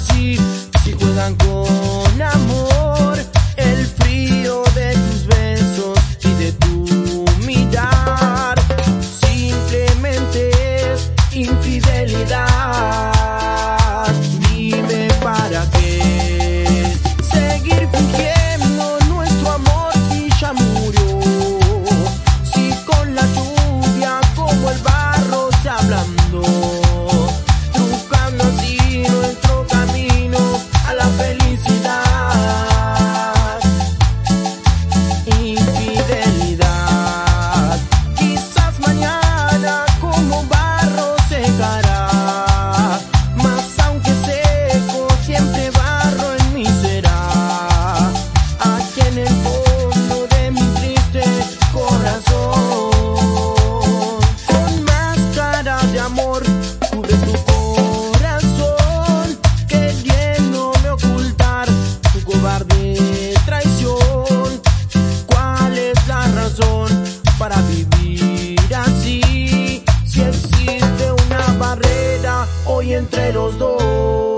así si juegan con amor. entre los dos.